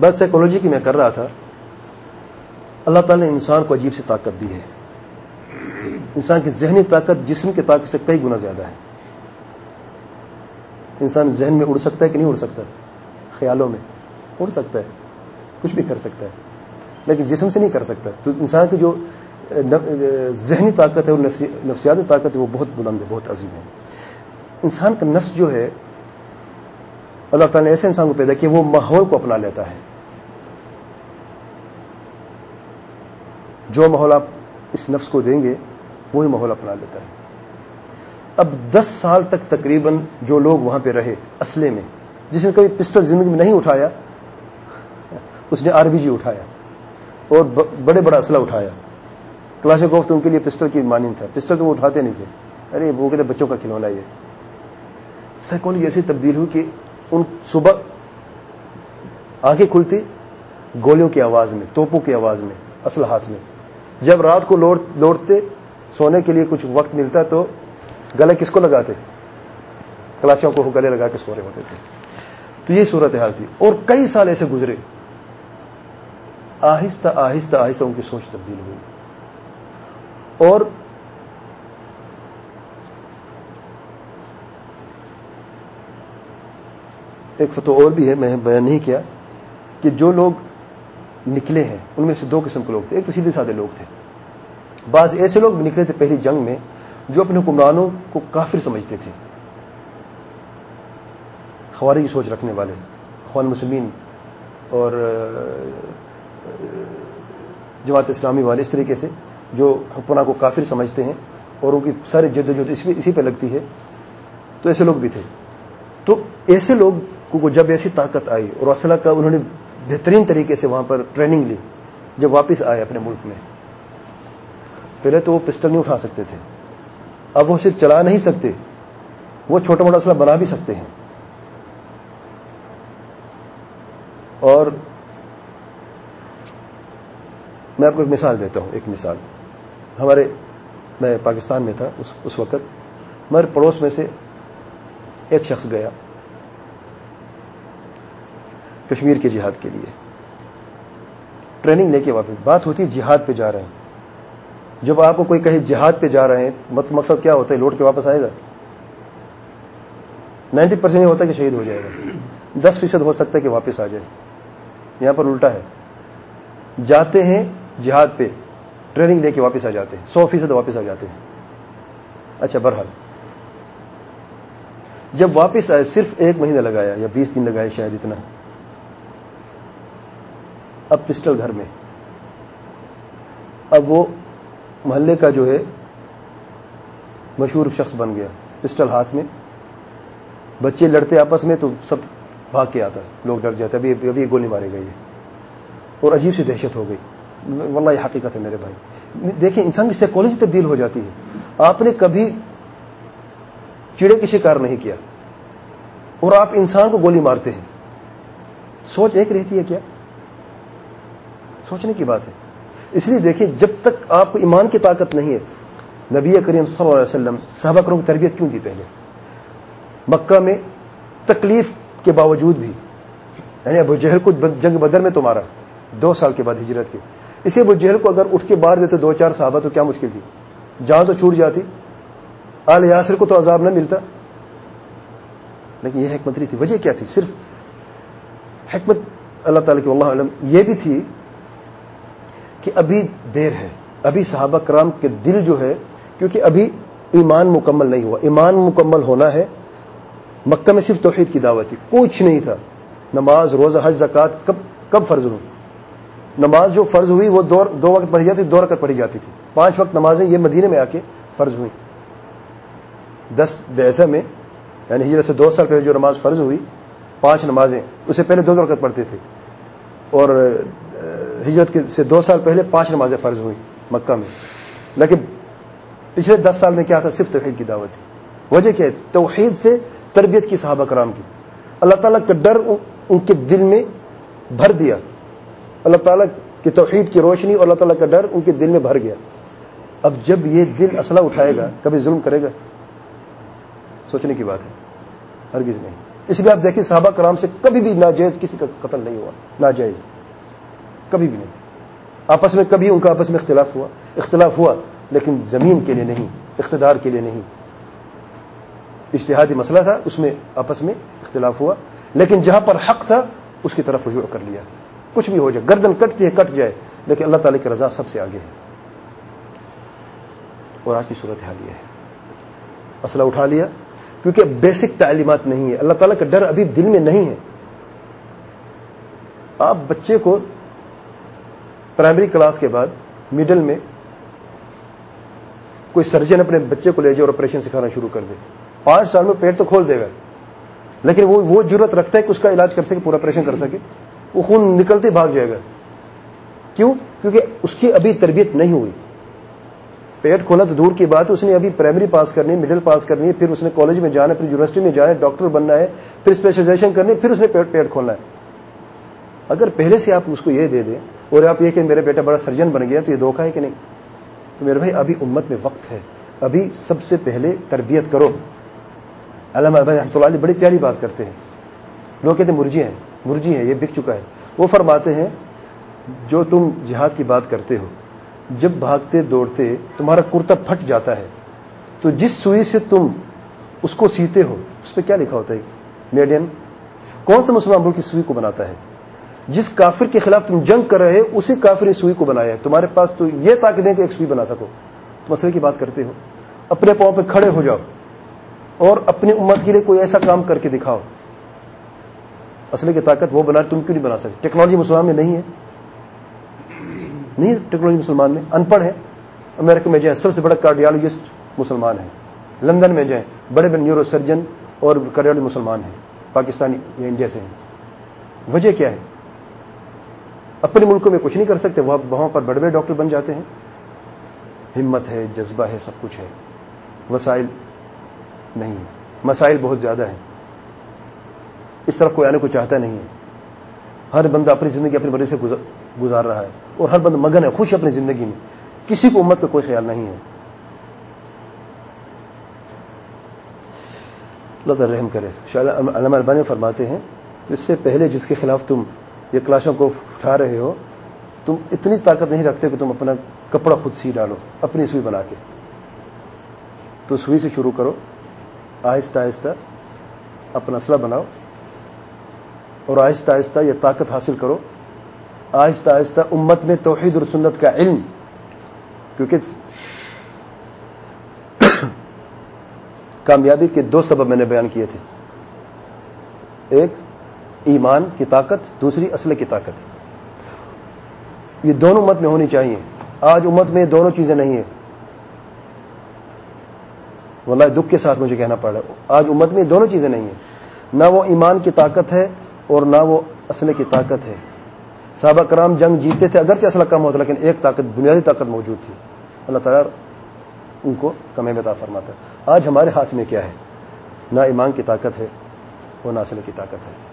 بس سائیکولوجی کی میں کر رہا تھا، اللہ تعالی نے انسان کو عجیب سی طاقت دی ہے۔ انسان کی ذہنی طاقت جسم کی طاقت سے کئی گنا زیادہ ہے۔ انسان ذہن میں اڑ سکتا ہے کہ نہیں اڑ سکتا؟ خیالوں میں اڑ سکتا ہے۔ کچھ بھی کر سکتا ہے، لیکن جسم سے نہیں کر سکتا۔ تو انسان کی جو ذہنی طاقت ہے، اور نفسیاتی طاقت ہے، وہ بہت بلند ہے، بہت عظیم ہے۔ انسان کا نفس جو ہے اللہ تعالیٰ نے ایسے انسان کو پیدا کیا، وہ ماحول کو اپنا لیتا ہے۔ جو ماحول آپ اس نفس کو دیں گے، وہی ماحول اپنا لیتا ہے۔ اب دس سال تک تقریباً جو لوگ وہاں پہ رہے اسلحے میں، جس نے کبھی پسٹل زندگی میں نہیں اٹھایا، اس نے آر بی جی اٹھایا اور بڑے بڑا اسلحہ اٹھایا۔ کلاش گوفت ان کے لیے پسٹل کی مانند تھا۔ پسٹل تو وہ اٹھاتے نہیں تھے۔ ارے، وہ کہتے بچوں کا کھلونا یہ۔ سائیکالوجی ایسی تبدیل ہوئی کہ ان صبح آنکھیں کھلتی، گولیوں کی آواز میں، توپوں کی آواز میں اصل ہاتھ میں۔ جب رات کو لوٹتے، سونے کے لیے کچھ وقت ملتا تو گلے کس کو لگاتے؟ کلاشوں کو گلے لگا کے سو رہے ہوتے تھے۔ تو یہ صورت حال تھی۔ اور کئی سال ایسے گزرے۔ آہستہ آہستہ آہستہ ان کی سوچ تبدیل ہوئی۔ اور ایک فتو اور بھی ہے، میں بیان نہیں کیا کہ جو لوگ نکلے ہیں، ان میں سے دو قسم کے لوگ تھے، ایک تو سیدھے سادے لوگ تھے۔ بعض ایسے لوگ بھی نکلے تھے پہلی جنگ میں جو اپنے حکمرانوں کو کافر سمجھتے تھے۔ خواری کی سوچ رکھنے والے خوان مسلمین اور جماعت اسلامی والے، اس طریقے سے جو حکمراں کو کافر سمجھتے ہیں اور ان کی ساری جد و جد اسی پہ لگتی ہے، تو ایسے لوگ بھی تھے۔ تو ایسے لوگ کو جب ایسی طاقت آئی اور اسلح کا انہوں نے بہترین طریقے سے وہاں پر ٹریننگ لی، جب واپس آئے اپنے ملک میں۔ پہلے تو وہ پسٹل نہیں اٹھا سکتے تھے۔ اب وہ صرف چلا نہیں سکتے، وہ چھوٹا موٹا اسلحہ بنا بھی سکتے ہیں۔ اور میں آپ کو ایک مثال دیتا ہوں، ایک مثال۔ ہمارے، میں پاکستان میں تھا اس وقت۔ ہمارے پڑوس میں سے ایک شخص گیا۔ کشمیر کے جہاد کے لیے۔ ٹریننگ لے کے واپس۔ بات ہوتی ہے جہاد پہ جا رہے ہیں۔ جب آپ کو کوئی کہے جہاد پہ جا رہے ہیں مقصد کیا ہوتا ہے؟ لوٹ کے واپس آئے گا۔ نائنٹی پرسینٹ یہ ہوتا ہے کہ شہید ہو جائے گا۔ دس فیصد ہو سکتا ہے کہ واپس آ جائے۔ یہاں پر الٹا ہے۔ جاتے ہیں جہاد پہ۔ ٹریننگ لے کے واپس آ جاتے ہیں۔ سو فیصد واپس آ جاتے ہیں۔ اچھا برحال۔ جب واپس آئے، صرف ایک مہینہ لگایا یا بیس دن لگائے شاید اتنا۔ اب پسٹل گھر میں۔ اب وہ محلے کا جو ہے، مشہور شخص بن گیا، پسٹل ہاتھ میں۔ بچے لڑتے آپس میں تو سب بھاگ کے آتا ہے لوگ ڈر جاتے، ابھی ابھی گولی مارے گئی اور عجیب سی دہشت ہو گئی۔ واللہ، یہ حقیقت ہے میرے بھائی۔ دیکھیں، انسان کی سائیکالوجی تبدیل ہو جاتی ہے۔ آپ نے کبھی چڑے کی شکار نہیں کیا۔ اور آپ انسان کو گولی مارتے ہیں۔ سوچ ایک رہتی ہے کیا؟ سوچنے کی بات ہے۔ اس لیے دیکھیں، جب تک آپ کو ایمان کی طاقت نہیں ہے، نبی کریم صلی اللہ علیہ وسلم صحابہ کروں کی تربیت کیوں دی پہلے؟ مکہ میں تکلیف کے باوجود بھی یعنی ابو جہل کو جنگ بدر میں تمہارا، دو سال کے بعد ہجرت کے اسی ابو جہل کو اگر اٹھ کے باہر دیتے دو چار صحابہ تو کیا مشکل تھی؟ جہاں تو چھوٹ جاتی، آل یاسر کو تو عذاب نہ ملتا۔ لیکن یہ حکمت نہیں تھی۔ وجہ کیا تھی؟ صرف حکمت اللہ تعالی کی اللہ علم یہ بھی تھی کہ ابھی دیر ہے، ابھی صحابہ کرام کے دل جو ہے، کیونکہ ابھی ایمان مکمل نہیں ہوا۔ ایمان مکمل ہونا ہے، مکہ میں صرف توحید کی دعوت تھی، کچھ نہیں تھا۔ نماز، روزہ، حج زکات کب کب فرض ہوئی؟ نماز جو فرض ہوئی، وہ دو دو وقت پڑھی جاتی، دو رقط پڑھی جاتی تھی۔ پانچ وقت نمازیں یہ مدینے میں آ کے فرض ہوئی دس بیسا میں یعنی ہجرت سے دو سال پہلے جو نماز فرض ہوئی، پانچ نمازیں اسے پہلے دو دو رقط پڑھتے تھے۔ اور ہجرت سے دو سال پہلے پانچ نمازیں فرض ہوئی مکہ میں۔ لیکن پچھلے دس سال میں کیا تھا؟ صرف توحید کی دعوت تھی۔ وجہ کیا ہے؟ توحید سے تربیت کی صحابہ کرام کی۔ اللہ تعالیٰ کا ڈر ان کے دل میں بھر دیا۔ اللہ تعالیٰ کی توحید کی روشنی اور اللہ تعالیٰ کا ڈر ان کے دل میں بھر گیا۔ اب جب یہ دل اسلحہ اٹھائے گا، کبھی ظلم کرے گا؟ سوچنے کی بات ہے۔ ہرگز نہیں۔ اس لیے آپ دیکھیں، صحابہ کرام سے کبھی بھی ناجائز کسی کا قتل نہیں ہوا۔ ناجائز۔ کبھی بھی نہیں۔ آپس میں کبھی ان کا آپس میں اختلاف ہوا۔ اختلاف ہوا، لیکن زمین کے لیے نہیں، اقتدار کے لیے نہیں۔ اشتہادی مسئلہ تھا، اس میں آپس میں اختلاف ہوا۔ لیکن جہاں پر حق تھا، اس کی طرف رجوع کر لیا۔ کچھ بھی ہو جائے، گردن کٹتی ہے، کٹ جائے، لیکن اللہ تعالی کی رضا سب سے آگے ہے۔ اور آج کی صورت حال یہ ہے۔ مسئلہ اٹھا لیا، کیونکہ بیسک تعلیمات نہیں ہے اللہ تعالیٰ کا ڈر ابھی دل میں نہیں ہے۔ آپ بچے کو پرائمری کلاس کے بعد مڈل میں کوئی سرجن اپنے بچے کو لے جائے اور آپریشن سکھانا شروع کر دے۔ پانچ سال میں پیٹ تو کھول دے گا۔ لیکن وہ وہ ضرورت رکھتا ہے کہ اس کا علاج کر سکے، پورا آپریشن کر سکے۔ وہ خون نکلتے بھاگ جائے گا۔ کیوں؟ کیونکہ اس کی ابھی تربیت نہیں ہوئی۔ پیٹ کھولنا تو دور کی بات ہے، اس نے ابھی پرائمری پاس کرنی ہے مڈل پاس کرنی ہے، پھر اس نے کالج میں جانا ہے، پھر یونیورسٹی میں جانا ہے ڈاکٹر بننا ہے، پھر اسپیشلائزیشن کرنی ہے، پھر اس نے پیٹ پیٹ کھولنا ہے۔ اگر پہلے سے آپ اس کو یہ دے دیں اور آپ یہ کہ میرے بیٹا بڑا سرجن بن گیا تو یہ دھوکہ ہے کہ نہیں؟ تو میرے بھائی، ابھی امت میں وقت ہے۔ ابھی سب سے پہلے تربیت کرو۔ علامہ رحمۃ اللہ علیہ بڑی پیاری بات کرتے ہیں۔ لوگ کہتے ہیں مرجی ہیں مرجی ہیں، یہ بک چکا ہے۔ وہ فرماتے ہیں، جو تم جہاد کی بات کرتے ہو، جب بھاگتے دوڑتے تمہارا کرتا پھٹ جاتا ہے۔ تو جس سوئی سے تم اس کو سیتے ہو، اس پہ کیا لکھا ہوتا ہے؟ میڈین۔ کون سا مسلمان ملک کی سوئی کو بناتا ہے؟ جس کافر کے خلاف تم جنگ کر رہے اسی کافر نے سوئی کو بنایا ہے۔ تمہارے پاس تو یہ طاقت ہے کہ ایک سوئی بنا سکو۔ تو مسئلے کی بات کرتے ہو۔ اپنے پاؤں پہ کھڑے ہو جاؤ۔ اور اپنی امت کے لیے کوئی ایسا کام کر کے دکھاؤ۔ اصل کی طاقت وہ بنا، تم کیوں نہیں بنا سکتے؟ ٹیکنالوجی مسلمان میں نہیں ہے۔ نہیں، ٹیکنالوجی مسلمان میں۔ ان پڑھ ہے۔ امریکہ میں جائیں سب سے بڑا کارڈیالوجسٹ مسلمان ہے۔ لندن میں جائیں بڑے بڑے نیورو سرجن اور کارڈیالوجی مسلمان ہیں۔ پاکستانی یا انڈیا سے ہیں۔ وجہ کیا ہے؟ اپنے ملکوں میں کچھ نہیں کر سکتے وہاں پر بڑے بڑے ڈاکٹر بن جاتے ہیں۔ ہمت ہے، جذبہ ہے، سب کچھ ہے۔ وسائل نہیں مسائل بہت زیادہ ہیں۔ اس طرف کوئی آنے کو چاہتا نہیں ہے۔ ہر بندہ اپنی زندگی اپنی بڑے سے گزار رہا ہے۔ اور ہر بندہ مگن ہے، خوش اپنی زندگی میں۔ کسی کو امت کا کوئی خیال نہیں ہے۔ اللہ رحم کرے۔ علامہ البانی فرماتے ہیں، اس سے پہلے جس کے خلاف تم یہ کلاشوں کو اٹھا رہے ہو، تم اتنی طاقت نہیں رکھتے کہ تم اپنا کپڑا خود سی ڈالو، اپنی سوئی بنا کے۔ تو سوئی سے شروع کرو، آہستہ آہستہ اپنا اسلحہ بناؤ، اور آہستہ آہستہ یہ طاقت حاصل کرو۔ آہستہ آہستہ امت میں توحید اور سنت کا علم، کیونکہ کامیابی کے دو سبب میں نے بیان کیے تھے۔ ایک ایمان کی طاقت، دوسری اصل کی طاقت۔ یہ دونوں امت میں ہونی چاہیے۔ آج امت میں دونوں چیزیں نہیں ہیں۔ واللہ دکھ کے ساتھ مجھے کہنا پڑ رہا ہے آج امت میں دونوں چیزیں نہیں ہیں۔ نہ وہ ایمان کی طاقت ہے اور نہ وہ اصل کی طاقت ہے۔ صحابہ کرام جنگ جیتے تھے، اگرچہ اصل کم ہوتا لیکن ایک طاقت، بنیادی طاقت موجود تھی۔ اللہ تعالیٰ ان کو کمے بتا فرماتا۔ ہے آج ہمارے ہاتھ میں کیا ہے؟ نہ ایمان کی طاقت ہے اور نہ اصل کی طاقت ہے۔